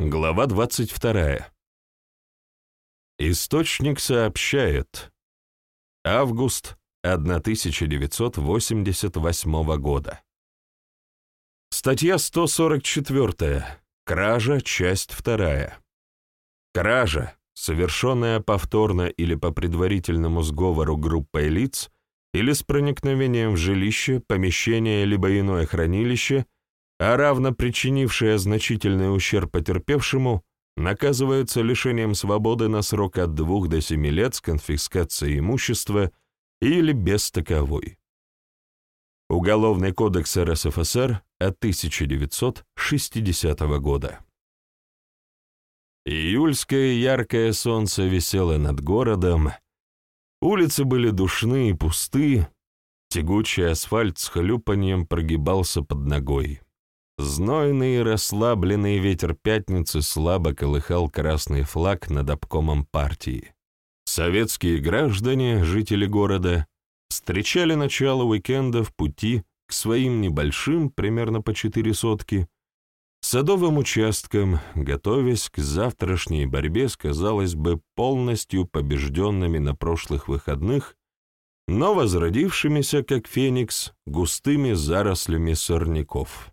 Глава 22. Источник сообщает. Август 1988 года. Статья 144. Кража, часть 2. Кража, совершенная повторно или по предварительному сговору группой лиц или с проникновением в жилище, помещение либо иное хранилище – а равно причинившая значительный ущерб потерпевшему, наказывается лишением свободы на срок от двух до семи лет с конфискацией имущества или без таковой. Уголовный кодекс РСФСР от 1960 года. Июльское яркое солнце висело над городом, улицы были душны и пусты, тягучий асфальт с хлюпаньем прогибался под ногой. Знойный и расслабленный ветер пятницы слабо колыхал красный флаг над обкомом партии. Советские граждане, жители города, встречали начало уикенда в пути к своим небольшим, примерно по четыре сотки, садовым участкам, готовясь к завтрашней борьбе с, казалось бы, полностью побежденными на прошлых выходных, но возродившимися, как феникс, густыми зарослями сорняков.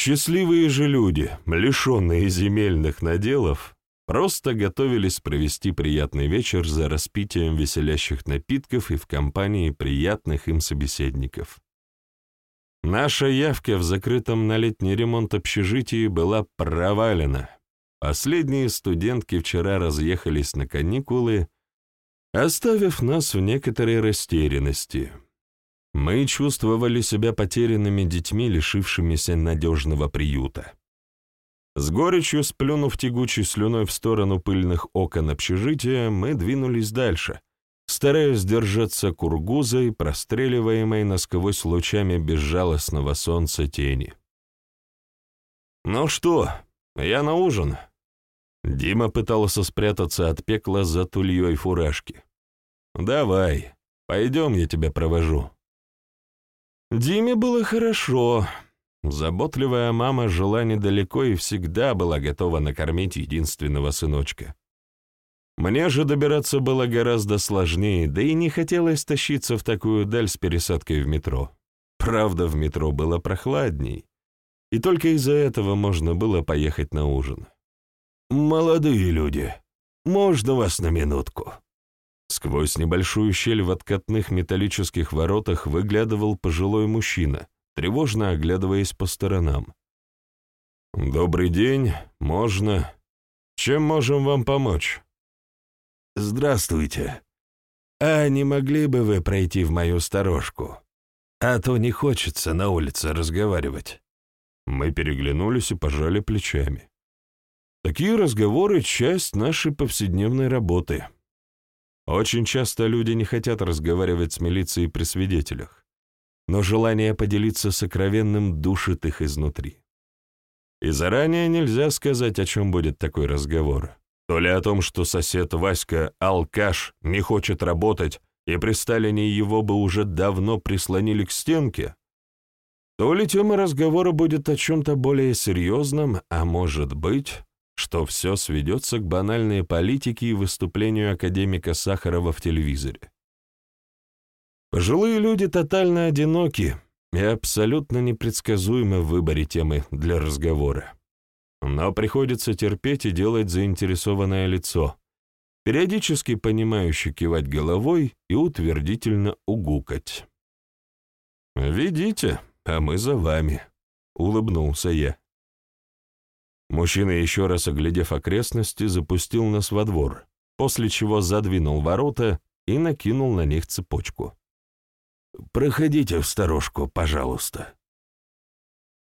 Счастливые же люди, лишенные земельных наделов, просто готовились провести приятный вечер за распитием веселящих напитков и в компании приятных им собеседников. Наша явка в закрытом на летний ремонт общежитии была провалена. Последние студентки вчера разъехались на каникулы, оставив нас в некоторой растерянности — мы чувствовали себя потерянными детьми, лишившимися надежного приюта. С горечью сплюнув тягучей слюной в сторону пыльных окон общежития, мы двинулись дальше, стараясь держаться кургузой, простреливаемой насквозь лучами безжалостного солнца тени. «Ну что, я на ужин?» Дима пытался спрятаться от пекла за тульей фуражки. «Давай, пойдем, я тебя провожу». Диме было хорошо. Заботливая мама жила недалеко и всегда была готова накормить единственного сыночка. Мне же добираться было гораздо сложнее, да и не хотелось тащиться в такую даль с пересадкой в метро. Правда, в метро было прохладней, и только из-за этого можно было поехать на ужин. «Молодые люди, можно вас на минутку?» Сквозь небольшую щель в откатных металлических воротах выглядывал пожилой мужчина, тревожно оглядываясь по сторонам. «Добрый день, можно. Чем можем вам помочь?» «Здравствуйте. А не могли бы вы пройти в мою сторожку? А то не хочется на улице разговаривать». Мы переглянулись и пожали плечами. Такие разговоры — часть нашей повседневной работы. Очень часто люди не хотят разговаривать с милицией при свидетелях, но желание поделиться сокровенным душит их изнутри. И заранее нельзя сказать, о чем будет такой разговор. То ли о том, что сосед Васька, алкаш, не хочет работать, и при Сталине его бы уже давно прислонили к стенке, то ли тема разговора будет о чем-то более серьезном, а может быть, что все сведется к банальной политике и выступлению академика Сахарова в телевизоре. Пожилые люди тотально одиноки и абсолютно непредсказуемы в выборе темы для разговора. Но приходится терпеть и делать заинтересованное лицо, периодически понимающе кивать головой и утвердительно угукать. «Ведите, а мы за вами», — улыбнулся я. Мужчина, еще раз оглядев окрестности, запустил нас во двор, после чего задвинул ворота и накинул на них цепочку. «Проходите в сторожку, пожалуйста».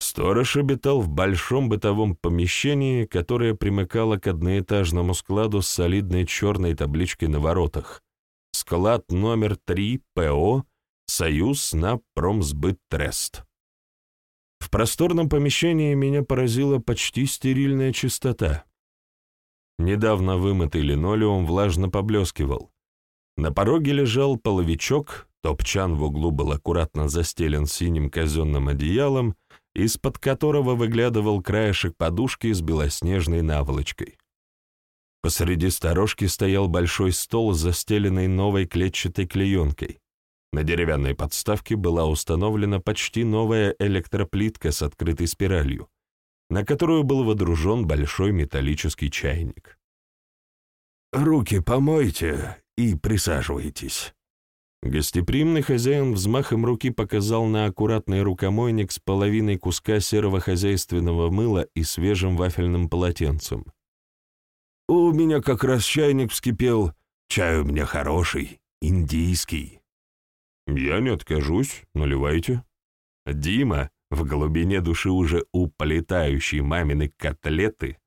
Сторож обитал в большом бытовом помещении, которое примыкало к одноэтажному складу с солидной черной табличкой на воротах. Склад номер 3 ПО «Союз на промсбыт Трест». Просторном помещении меня поразила почти стерильная чистота. Недавно вымытый линолеум влажно поблескивал. На пороге лежал половичок, топчан в углу был аккуратно застелен синим казенным одеялом, из-под которого выглядывал краешек подушки с белоснежной наволочкой. Посреди сторожки стоял большой стол, застеленный новой клетчатой клеенкой. На деревянной подставке была установлена почти новая электроплитка с открытой спиралью, на которую был водружен большой металлический чайник. «Руки помойте и присаживайтесь». Гостеприимный хозяин взмахом руки показал на аккуратный рукомойник с половиной куска серого хозяйственного мыла и свежим вафельным полотенцем. «У меня как раз чайник вскипел. Чай у меня хороший, индийский». «Я не откажусь, наливайте». Дима, в глубине души уже уплетающий мамины котлеты,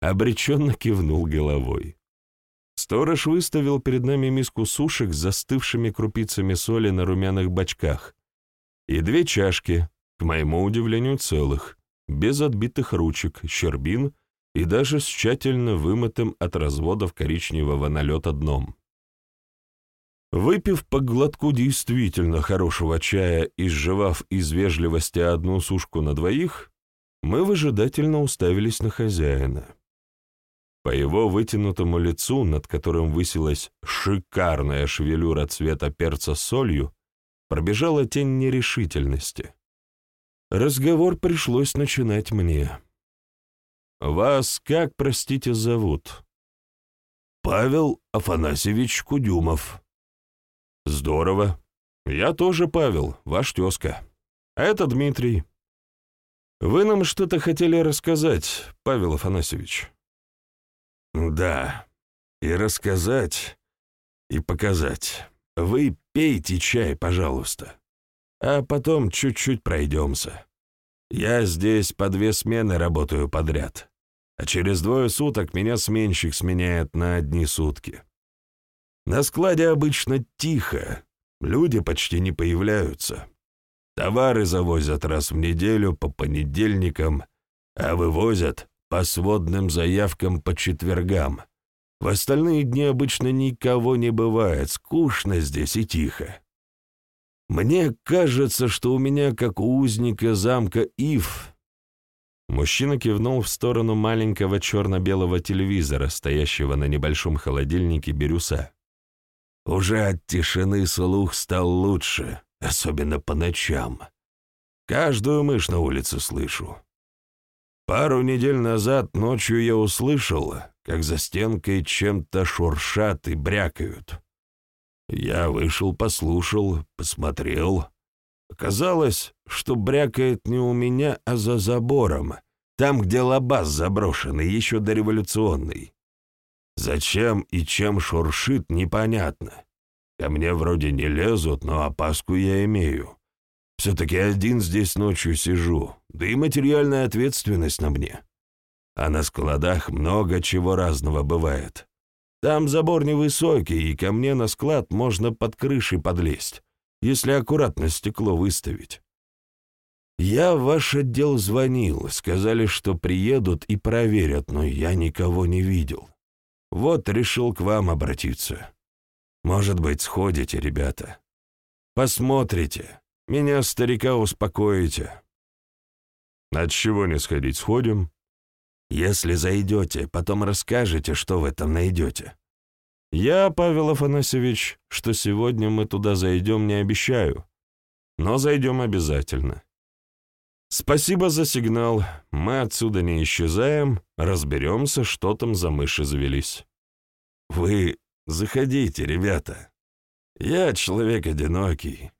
обреченно кивнул головой. Сторож выставил перед нами миску сушек с застывшими крупицами соли на румяных бочках и две чашки, к моему удивлению, целых, без отбитых ручек, щербин и даже с тщательно вымытым от разводов коричневого налета дном. Выпив по глотку действительно хорошего чая и сживав из вежливости одну сушку на двоих, мы выжидательно уставились на хозяина. По его вытянутому лицу, над которым высилась шикарная шевелюра цвета перца с солью, пробежала тень нерешительности. Разговор пришлось начинать мне. «Вас как, простите, зовут?» «Павел Афанасьевич Кудюмов». «Здорово. Я тоже Павел, ваш тезка. Это Дмитрий. Вы нам что-то хотели рассказать, Павел Афанасьевич?» «Да, и рассказать, и показать. Вы пейте чай, пожалуйста, а потом чуть-чуть пройдемся. Я здесь по две смены работаю подряд, а через двое суток меня сменщик сменяет на одни сутки. На складе обычно тихо, люди почти не появляются. Товары завозят раз в неделю по понедельникам, а вывозят по сводным заявкам по четвергам. В остальные дни обычно никого не бывает, скучно здесь и тихо. Мне кажется, что у меня, как у узника замка Ив... Мужчина кивнул в сторону маленького черно-белого телевизора, стоящего на небольшом холодильнике бирюса. Уже от тишины слух стал лучше, особенно по ночам. Каждую мышь на улице слышу. Пару недель назад ночью я услышал, как за стенкой чем-то шуршат и брякают. Я вышел, послушал, посмотрел. Оказалось, что брякает не у меня, а за забором, там, где лабаз заброшенный, еще дореволюционный. Зачем и чем шуршит, непонятно. Ко мне вроде не лезут, но опаску я имею. Все-таки один здесь ночью сижу, да и материальная ответственность на мне. А на складах много чего разного бывает. Там забор невысокий, и ко мне на склад можно под крышей подлезть, если аккуратно стекло выставить. Я в ваш отдел звонил, сказали, что приедут и проверят, но я никого не видел. Вот решил к вам обратиться. Может быть, сходите, ребята. Посмотрите, меня, старика, успокоите. От чего не сходить, сходим? Если зайдете, потом расскажете, что вы там найдете. Я, Павел Афанасьевич, что сегодня мы туда зайдем, не обещаю, но зайдем обязательно. Спасибо за сигнал, мы отсюда не исчезаем, разберемся, что там за мыши завелись. Вы заходите, ребята. Я человек одинокий,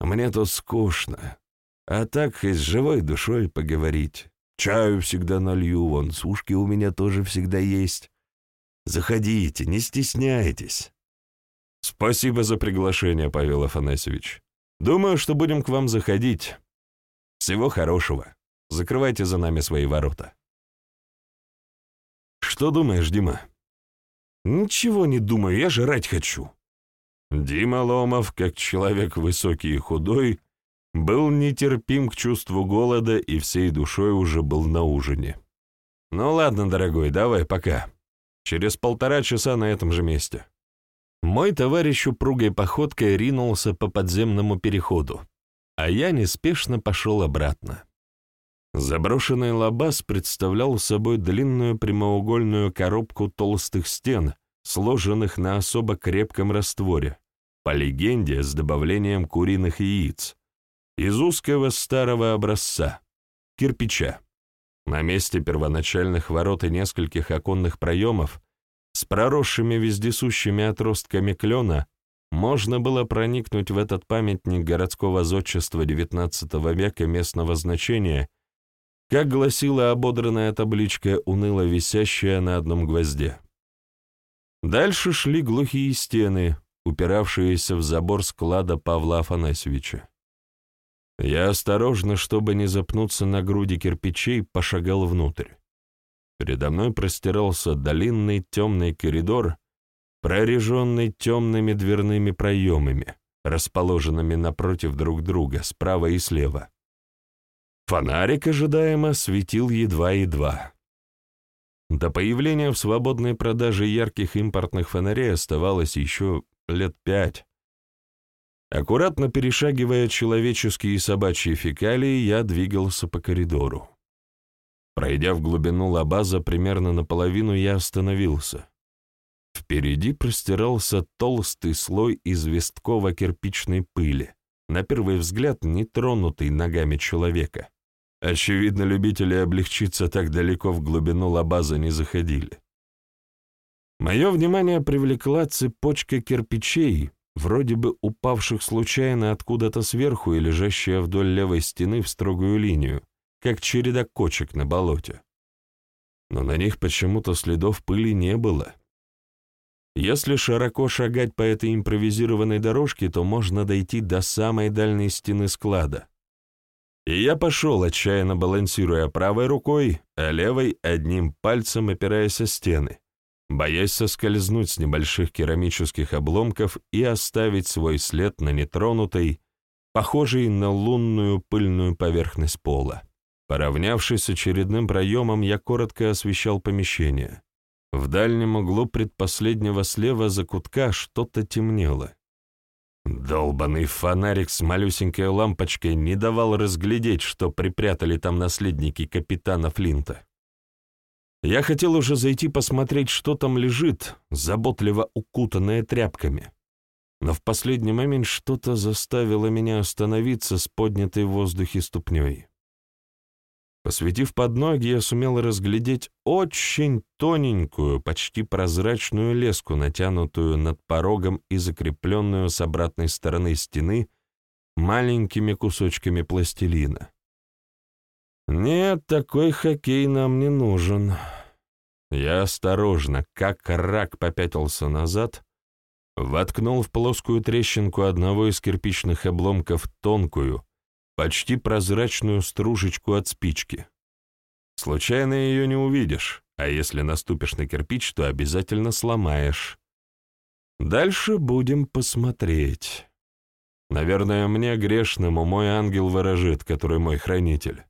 мне тут скучно. А так хоть с живой душой поговорить. Чаю всегда налью, вон сушки у меня тоже всегда есть. Заходите, не стесняйтесь. Спасибо за приглашение, Павел Афанасьевич. Думаю, что будем к вам заходить. Всего хорошего. Закрывайте за нами свои ворота. Что думаешь, Дима? Ничего не думаю, я жрать хочу. Дима Ломов, как человек высокий и худой, был нетерпим к чувству голода и всей душой уже был на ужине. «Ну ладно, дорогой, давай, пока. Через полтора часа на этом же месте». Мой товарищ упругой походкой ринулся по подземному переходу, а я неспешно пошел обратно. Заброшенный лабаз представлял собой длинную прямоугольную коробку толстых стен, сложенных на особо крепком растворе, по легенде с добавлением куриных яиц, из узкого старого образца, кирпича. На месте первоначальных ворот и нескольких оконных проемов с проросшими вездесущими отростками клена можно было проникнуть в этот памятник городского зодчества XIX века местного значения, как гласила ободранная табличка, уныло висящая на одном гвозде. Дальше шли глухие стены, упиравшиеся в забор склада Павла Афанасьевича. Я осторожно, чтобы не запнуться на груди кирпичей, пошагал внутрь. Передо мной простирался длинный темный коридор, прореженный темными дверными проемами, расположенными напротив друг друга, справа и слева. Фонарик ожидаемо светил едва-едва. До появления в свободной продаже ярких импортных фонарей оставалось еще лет пять, Аккуратно перешагивая человеческие и собачьи фекалии, я двигался по коридору. Пройдя в глубину лабаза примерно наполовину, я остановился. Впереди простирался толстый слой известково-кирпичной пыли, на первый взгляд не тронутый ногами человека. Очевидно, любители облегчиться так далеко в глубину лабаза не заходили. Мое внимание привлекла цепочка кирпичей, вроде бы упавших случайно откуда-то сверху и лежащая вдоль левой стены в строгую линию, как череда кочек на болоте. Но на них почему-то следов пыли не было. Если широко шагать по этой импровизированной дорожке, то можно дойти до самой дальней стены склада. И я пошел, отчаянно балансируя правой рукой, а левой одним пальцем опираясь о стены боясь соскользнуть с небольших керамических обломков и оставить свой след на нетронутой, похожей на лунную пыльную поверхность пола. Поравнявшись с очередным проемом, я коротко освещал помещение. В дальнем углу предпоследнего слева за кутка что-то темнело. Долбанный фонарик с малюсенькой лампочкой не давал разглядеть, что припрятали там наследники капитана Флинта. Я хотел уже зайти посмотреть, что там лежит, заботливо укутанное тряпками. Но в последний момент что-то заставило меня остановиться с поднятой в воздухе ступней. Посветив под ноги, я сумел разглядеть очень тоненькую, почти прозрачную леску, натянутую над порогом и закрепленную с обратной стороны стены маленькими кусочками пластилина. Нет, такой хоккей нам не нужен. Я осторожно, как рак попятился назад, воткнул в плоскую трещинку одного из кирпичных обломков тонкую, почти прозрачную стружечку от спички. Случайно ее не увидишь, а если наступишь на кирпич, то обязательно сломаешь. Дальше будем посмотреть. Наверное, мне грешному мой ангел ворожит, который мой хранитель.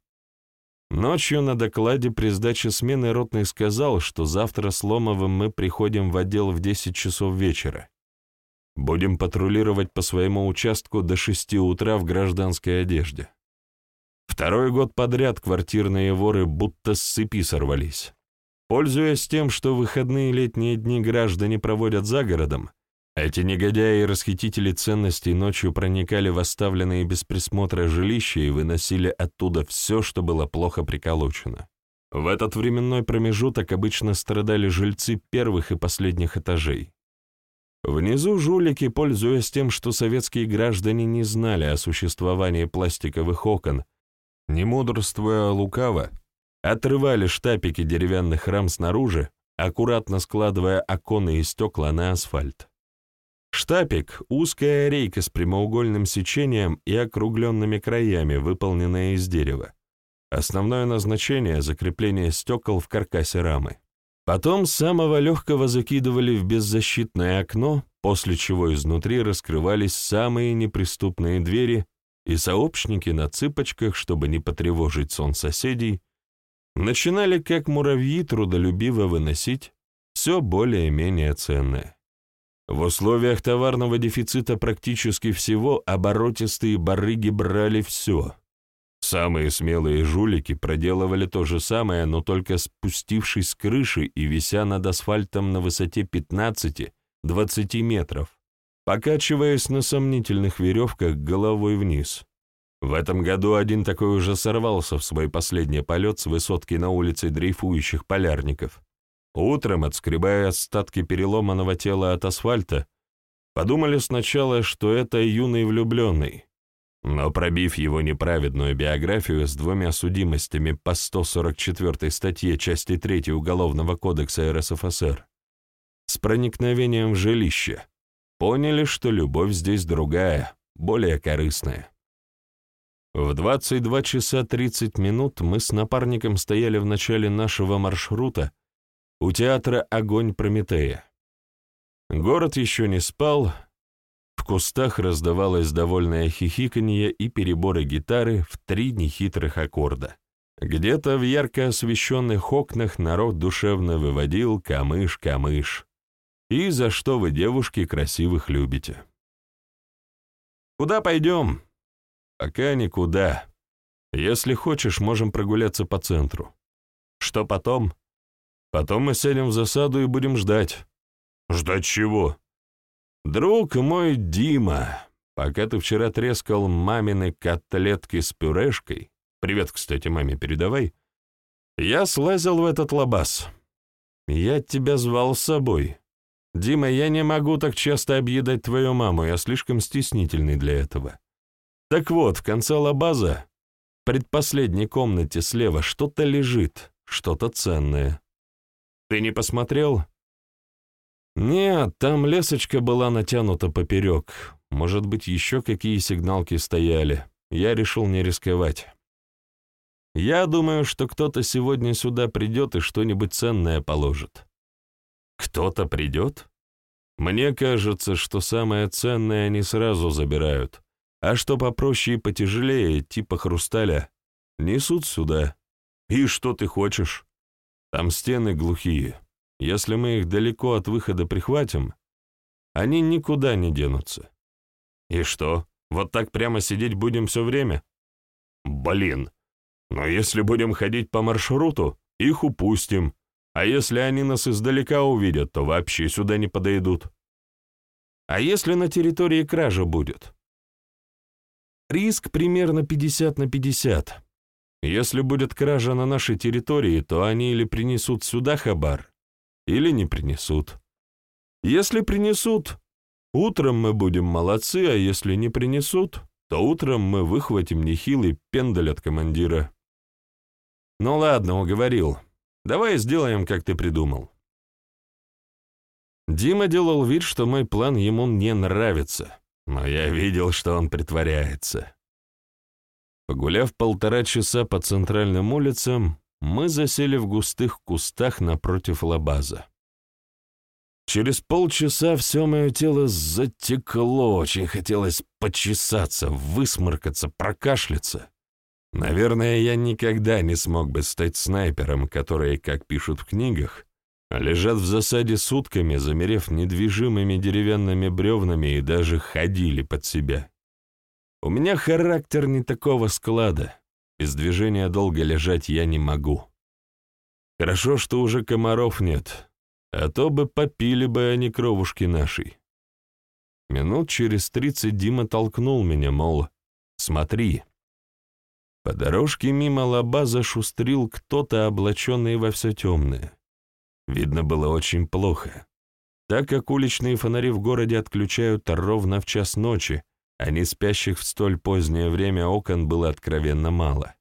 Ночью на докладе при сдаче смены ротный сказал, что завтра с Ломовым мы приходим в отдел в 10 часов вечера. Будем патрулировать по своему участку до 6 утра в гражданской одежде. Второй год подряд квартирные воры будто с цепи сорвались. Пользуясь тем, что выходные летние дни граждане проводят за городом, эти негодяи и расхитители ценностей ночью проникали в оставленные без присмотра жилища и выносили оттуда все, что было плохо приколочено. В этот временной промежуток обычно страдали жильцы первых и последних этажей. Внизу жулики, пользуясь тем, что советские граждане не знали о существовании пластиковых окон, не мудрствуя лукаво, отрывали штапики деревянных рам снаружи, аккуратно складывая оконные стекла на асфальт. Штапик — узкая рейка с прямоугольным сечением и округленными краями, выполненная из дерева. Основное назначение — закрепление стекол в каркасе рамы. Потом самого легкого закидывали в беззащитное окно, после чего изнутри раскрывались самые неприступные двери, и сообщники на цыпочках, чтобы не потревожить сон соседей, начинали как муравьи трудолюбиво выносить все более-менее ценное. В условиях товарного дефицита практически всего оборотистые барыги брали все. Самые смелые жулики проделывали то же самое, но только спустившись с крыши и вися над асфальтом на высоте 15-20 метров, покачиваясь на сомнительных веревках головой вниз. В этом году один такой уже сорвался в свой последний полет с высотки на улице дрейфующих полярников. Утром, отскребая остатки переломанного тела от асфальта, подумали сначала, что это юный влюбленный, но пробив его неправедную биографию с двумя судимостями по 144 статье части 3 Уголовного кодекса РСФСР, с проникновением в жилище, поняли, что любовь здесь другая, более корыстная. В 22 часа 30 минут мы с напарником стояли в начале нашего маршрута у театра «Огонь Прометея». Город еще не спал, кустах раздавалось довольное хихиканье и переборы гитары в три нехитрых аккорда. Где-то в ярко освещенных окнах народ душевно выводил «камыш-камыш». И за что вы, девушки, красивых любите? «Куда пойдем?» «Пока никуда. Если хочешь, можем прогуляться по центру. Что потом?» «Потом мы сядем в засаду и будем ждать». «Ждать чего?» «Друг мой Дима, пока ты вчера трескал мамины котлетки с пюрешкой, привет, кстати, маме передавай, я слазил в этот лабаз. Я тебя звал с собой. Дима, я не могу так часто объедать твою маму, я слишком стеснительный для этого. Так вот, в конце лабаза, в предпоследней комнате слева, что-то лежит, что-то ценное. Ты не посмотрел?» «Нет, там лесочка была натянута поперек. Может быть, еще какие сигналки стояли. Я решил не рисковать. Я думаю, что кто-то сегодня сюда придет и что-нибудь ценное положит». «Кто-то придет?» «Мне кажется, что самое ценное они сразу забирают, а что попроще и потяжелее, типа хрусталя, несут сюда. И что ты хочешь? Там стены глухие». Если мы их далеко от выхода прихватим, они никуда не денутся. И что, вот так прямо сидеть будем все время? Блин, но если будем ходить по маршруту, их упустим, а если они нас издалека увидят, то вообще сюда не подойдут. А если на территории кража будет? Риск примерно 50 на 50. Если будет кража на нашей территории, то они или принесут сюда хабар, или не принесут. Если принесут, утром мы будем молодцы, а если не принесут, то утром мы выхватим нехилый пендаль от командира. Ну ладно, уговорил. Давай сделаем, как ты придумал. Дима делал вид, что мой план ему не нравится, но я видел, что он притворяется. Погуляв полтора часа по центральным улицам, мы засели в густых кустах напротив лабаза. Через полчаса все мое тело затекло, очень хотелось почесаться, высморкаться, прокашляться. Наверное, я никогда не смог бы стать снайпером, которые, как пишут в книгах, лежат в засаде сутками, замерев недвижимыми деревянными бревнами и даже ходили под себя. У меня характер не такого склада. Без движения долго лежать я не могу. Хорошо, что уже комаров нет, а то бы попили бы они кровушки нашей. Минут через тридцать Дима толкнул меня, мол, смотри. По дорожке мимо лоба зашустрил кто-то, облаченный во все темное. Видно было очень плохо, так как уличные фонари в городе отключают ровно в час ночи, а не спящих в столь позднее время окон было откровенно мало.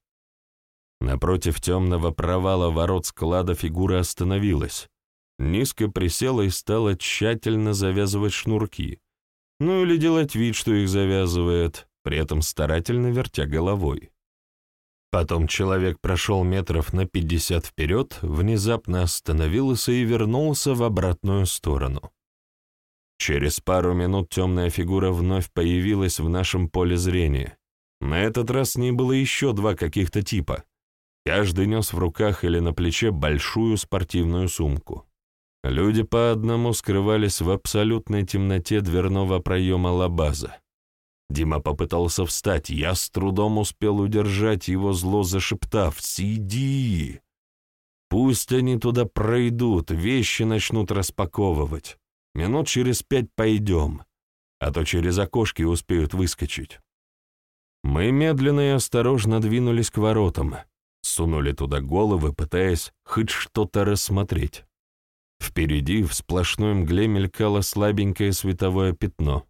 Напротив темного провала ворот склада фигура остановилась, низко присела и стала тщательно завязывать шнурки, ну или делать вид, что их завязывает, при этом старательно вертя головой. Потом человек прошел метров на пятьдесят вперед, внезапно остановился и вернулся в обратную сторону. Через пару минут темная фигура вновь появилась в нашем поле зрения. На этот раз с ней было еще два каких-то типа. Каждый нес в руках или на плече большую спортивную сумку. Люди по одному скрывались в абсолютной темноте дверного проема лабаза. Дима попытался встать, я с трудом успел удержать его, зло зашептав «Сиди!». Пусть они туда пройдут, вещи начнут распаковывать. Минут через пять пойдем, а то через окошки успеют выскочить. Мы медленно и осторожно двинулись к воротам, сунули туда головы, пытаясь хоть что-то рассмотреть. Впереди в сплошной мгле мелькало слабенькое световое пятно.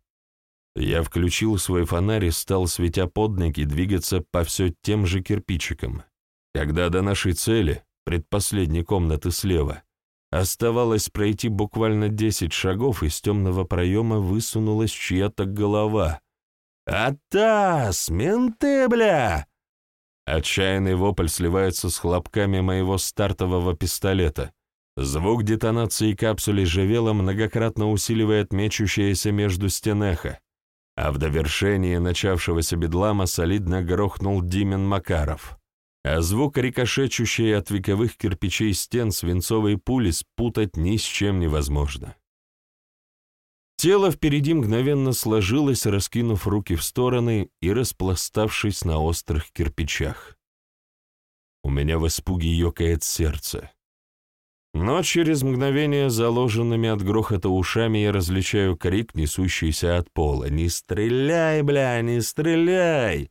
Я включил свой фонарь и стал, светя под ноги, двигаться по все тем же кирпичикам. Когда до нашей цели, предпоследней комнаты слева, оставалось пройти буквально десять шагов, из темного проема высунулась чья-то голова. «Атас! Менты, бля!» Отчаянный вопль сливается с хлопками моего стартового пистолета. Звук детонации капсули живела многократно усиливает мечущееся между стен эхо а в довершении начавшегося бедлама солидно грохнул Димин Макаров, а звук, рикошечущий от вековых кирпичей стен свинцовой пули, спутать ни с чем невозможно. Тело впереди мгновенно сложилось, раскинув руки в стороны и распластавшись на острых кирпичах. У меня в испуге ёкает сердце. Но через мгновение заложенными от грохота ушами я различаю крик, несущийся от пола. «Не стреляй, бля, не стреляй!»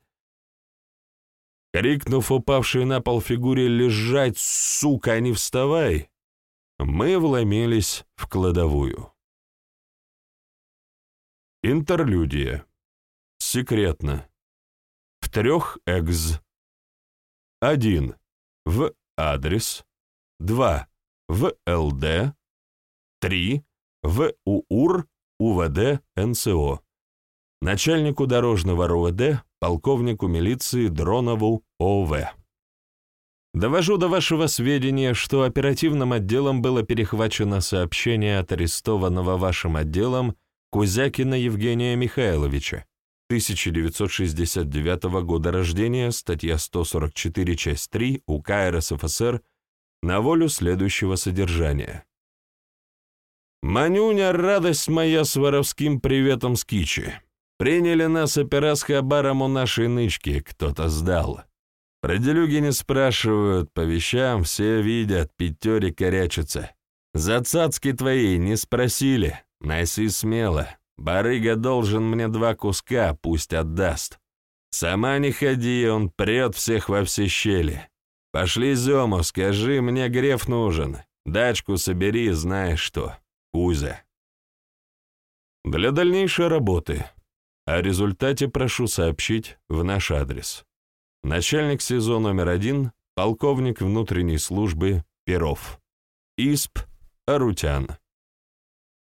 Крикнув упавшей на пол фигуре «Лежать, сука, а не вставай!» мы вломились в кладовую. Интерлюдия. Секретно. В трех экз. Один. В адрес. Два в ЛД, 3 в УУР УВД НСО, начальнику дорожного РОВД, полковнику милиции Дронову ОВ. Довожу до вашего сведения, что оперативным отделом было перехвачено сообщение от арестованного вашим отделом Кузякина Евгения Михайловича, 1969 года рождения, статья 144, часть 3 УК РСФСР на волю следующего содержания. «Манюня, радость моя с воровским приветом с Кичи. Приняли нас опера с хабаром у нашей нычки, кто-то сдал. Про делюги не спрашивают, по вещам все видят, пятере корячатся. За цацки твои не спросили, носи смело. Барыга должен мне два куска, пусть отдаст. Сама не ходи, он прет всех во все щели. Пошли, Зему, скажи, мне греф нужен. Дачку собери, знаешь что. Кузя. Для дальнейшей работы. О результате прошу сообщить в наш адрес. Начальник СИЗО номер один, полковник внутренней службы Перов. ИСП Арутян.